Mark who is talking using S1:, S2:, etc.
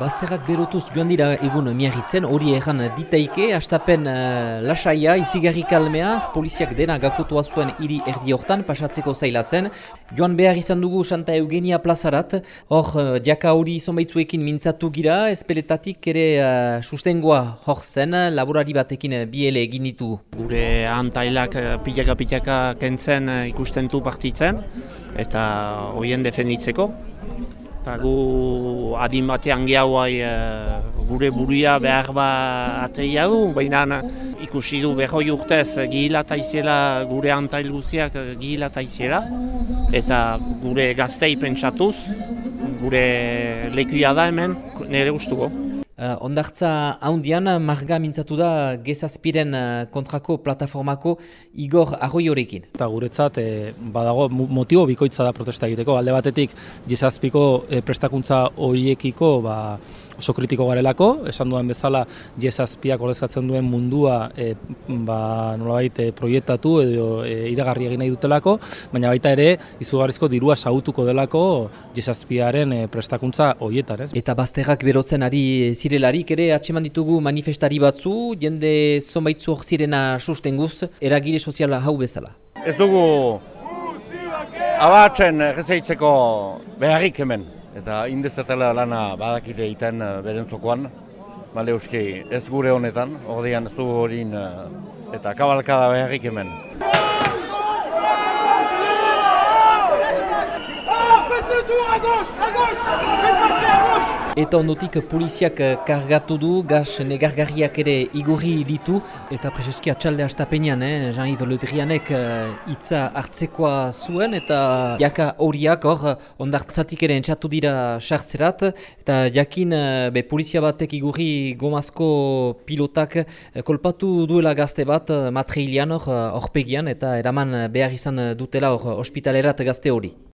S1: Bazterrak berotuz joan dira egun miagitzen, hori egan ditaike, astapen uh, lasaia, izigarri kalmea, poliziak dena gakotua zuen hiri erdi hortan, pasatzeko zaila zen. Joan behar izan dugu Santa Eugenia plazarat, hor uh, diaka hori zonbaitzuekin mintzatu gira, espeletatik ere uh, sustengoa hor zen, laborari batekin biele egin ditu.
S2: Gure antailak pilaka-pilaka kentzen ikusten du partitzen, eta hoien defenditzeko. Eta gu adin batean gehuai e, gure buruia behar ba ateia du, baina ikusi du behoi urtez gihila taizela gure antail guziak gihila taizela eta gure gaztei pentsatuz, gure lekuia da hemen, nire gustuko.
S1: Uh, ondartza haundian, marga mintzatu da gezazpiren uh, kontrako plataformako Igor Arroiorekin.
S3: Eta guretzat, e, badago motibo bikoitza da protesta egiteko. Alde batetik, gezazpiko e, prestakuntza hoiekiko ba, oso kritiko garelako, esan duen bezala jezazpiak ordezkatzen duen mundua e, ba, nolabait e, proiektatu edo e, iragarri egin nahi dutelako, baina baita ere izugarrizko dirua sautuko delako jezazpiaren e, prestakuntza hoietan. Ez?
S1: Eta bazterrak berotzen ari zirelarik ere atseman ditugu manifestari batzu, jende zonbaitzu hor zirena sustenguz, eragire soziala hau bezala.
S4: Ez dugu abatzen gezeitzeko beharrik hemen eta indezetela lana badakite egiten uh, beren zokoan, bale euski ez gure honetan, ordean ez dugu horin uh, eta kabalkada beharrik hemen.
S1: Eta ondotik poliziak eh, kargatu du, gaz negargarriak ere igurri ditu, eta prezeski atxalde astapenean, eh, Jean-Yves Ledrianek eh, hitza hartzekoa zuen, eta jaka horiak hor ondartzatik ere entzatu dira sartzerat, eta jakin be, polizia batek igurri gomazko pilotak kolpatu duela gazte bat matreilian hor, horpegian, eta eraman behar izan dutela hor ospitalerat gazte hori.